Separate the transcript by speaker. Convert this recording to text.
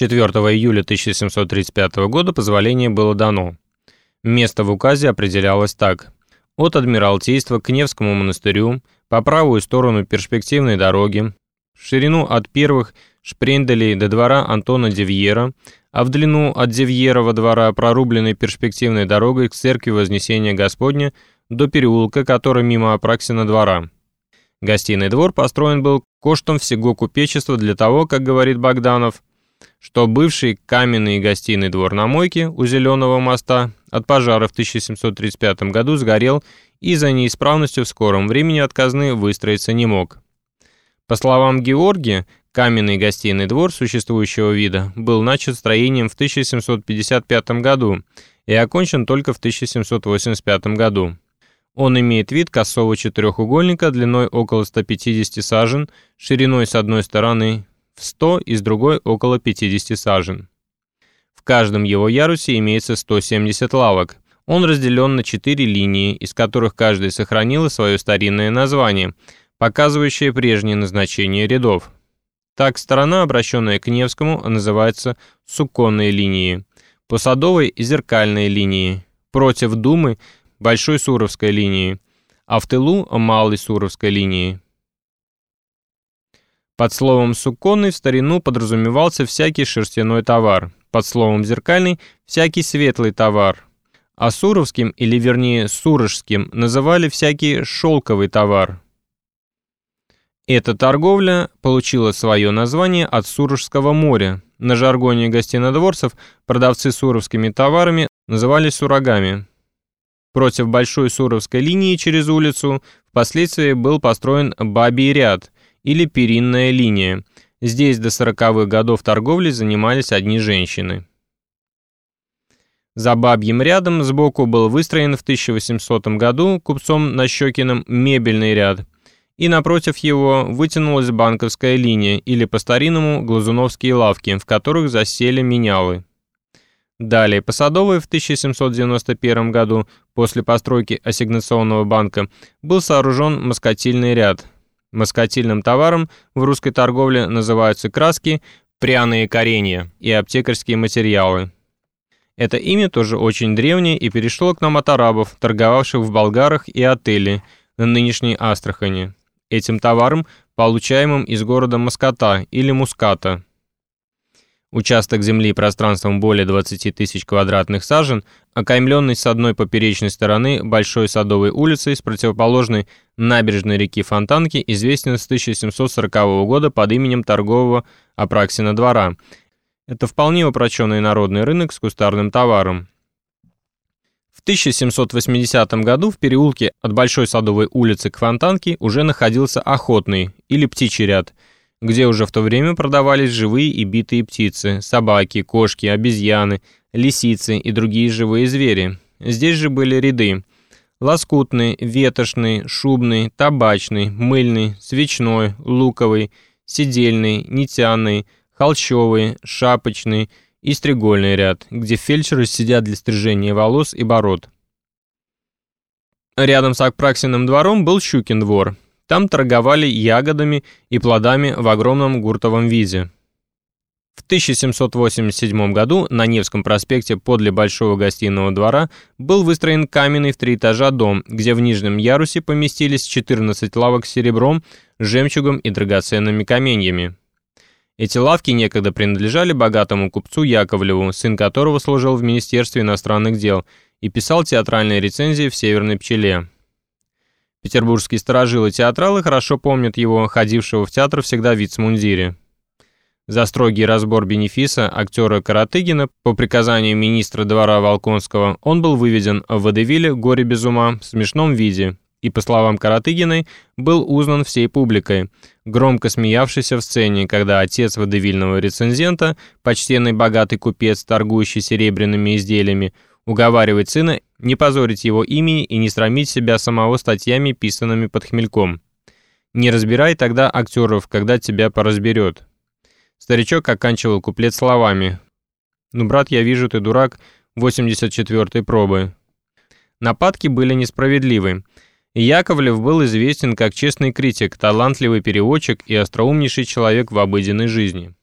Speaker 1: 4 июля 1735 года позволение было дано. Место в указе определялось так. От Адмиралтейства к Невскому монастырю, по правую сторону перспективной дороги, в ширину от первых шпренделей до двора Антона Девьера, а в длину от Девьерова двора, прорубленной перспективной дорогой к церкви Вознесения Господня, до переулка, который мимо Апраксина двора. Гостиный двор построен был коштом всего купечества для того, как говорит Богданов, что бывший каменный гостиный двор на мойке у Зеленого моста от пожара в 1735 году сгорел и за неисправностью в скором времени от выстроиться не мог. По словам Георгия, каменный гостиный двор существующего вида был начат строением в 1755 году и окончен только в 1785 году. Он имеет вид косого четырехугольника длиной около 150 сажен, шириной с одной стороны в 100 и с другой около 50 сажен. В каждом его ярусе имеется 170 лавок. Он разделен на четыре линии, из которых каждая сохранила свое старинное название, показывающее прежнее назначение рядов. Так сторона, обращенная к Невскому, называется суконной линией, по Садовой – зеркальной линией, против Думы – Большой Суровской линии, а в тылу – Малой Суровской линии. Под словом «суконный» в старину подразумевался всякий шерстяной товар, под словом «зеркальный» – всякий светлый товар, а суровским, или вернее сурожским, называли всякий шелковый товар. Эта торговля получила свое название от Сурожского моря. На жаргоне гостинодворцев продавцы суровскими товарами назывались сурогами. Против Большой Суровской линии через улицу впоследствии был построен Бабий ряд или перинная линия. Здесь до 40-х годов торговли занимались одни женщины. За Бабьим рядом сбоку был выстроен в 1800 году купцом Нащекиным мебельный ряд, и напротив его вытянулась банковская линия или по-старинному глазуновские лавки, в которых засели менялы. Далее, по Садовой в 1791 году, после постройки ассигнационного банка, был сооружен москотильный ряд. Москотильным товаром в русской торговле называются краски, пряные коренья и аптекарские материалы. Это имя тоже очень древнее и перешло к нам от арабов, торговавших в Болгарах и отеле на нынешней Астрахани. Этим товаром, получаемым из города Маската или Муската – Участок земли пространством более 20 тысяч квадратных сажен, окаймленный с одной поперечной стороны Большой Садовой улицей с противоположной набережной реки Фонтанки, известен с 1740 года под именем торгового Апраксина двора. Это вполне упроченный народный рынок с кустарным товаром. В 1780 году в переулке от Большой Садовой улицы к Фонтанке уже находился охотный или птичий ряд – где уже в то время продавались живые и битые птицы, собаки, кошки, обезьяны, лисицы и другие живые звери. Здесь же были ряды. Лоскутный, ветошный, шубный, табачный, мыльный, свечной, луковый, сидельный, нитяный, холщовый, шапочный и стригольный ряд, где фельдшеры сидят для стрижения волос и бород. Рядом с Акпраксиным двором был Щукин двор – там торговали ягодами и плодами в огромном гуртовом виде. В 1787 году на Невском проспекте подле Большого гостиного двора был выстроен каменный в три этажа дом, где в нижнем ярусе поместились 14 лавок с серебром, жемчугом и драгоценными каменьями. Эти лавки некогда принадлежали богатому купцу Яковлеву, сын которого служил в Министерстве иностранных дел и писал театральные рецензии в «Северной пчеле». Петербургские сторожилы театралы хорошо помнят его, ходившего в театр всегда в вицмундире. За строгий разбор бенефиса актера Каратыгина по приказанию министра двора Волконского он был выведен в водевиле «Горе без ума» в смешном виде и, по словам Каратыгиной, был узнан всей публикой, громко смеявшийся в сцене, когда отец водевильного рецензента, почтенный богатый купец, торгующий серебряными изделиями, уговаривает сына не позорить его имени и не срамить себя самого статьями, писанными под хмельком. Не разбирай тогда актеров, когда тебя поразберет. Старичок оканчивал куплет словами. «Ну, брат, я вижу, ты дурак 84-й пробы». Нападки были несправедливы. Яковлев был известен как честный критик, талантливый переводчик и остроумнейший человек в обыденной жизни.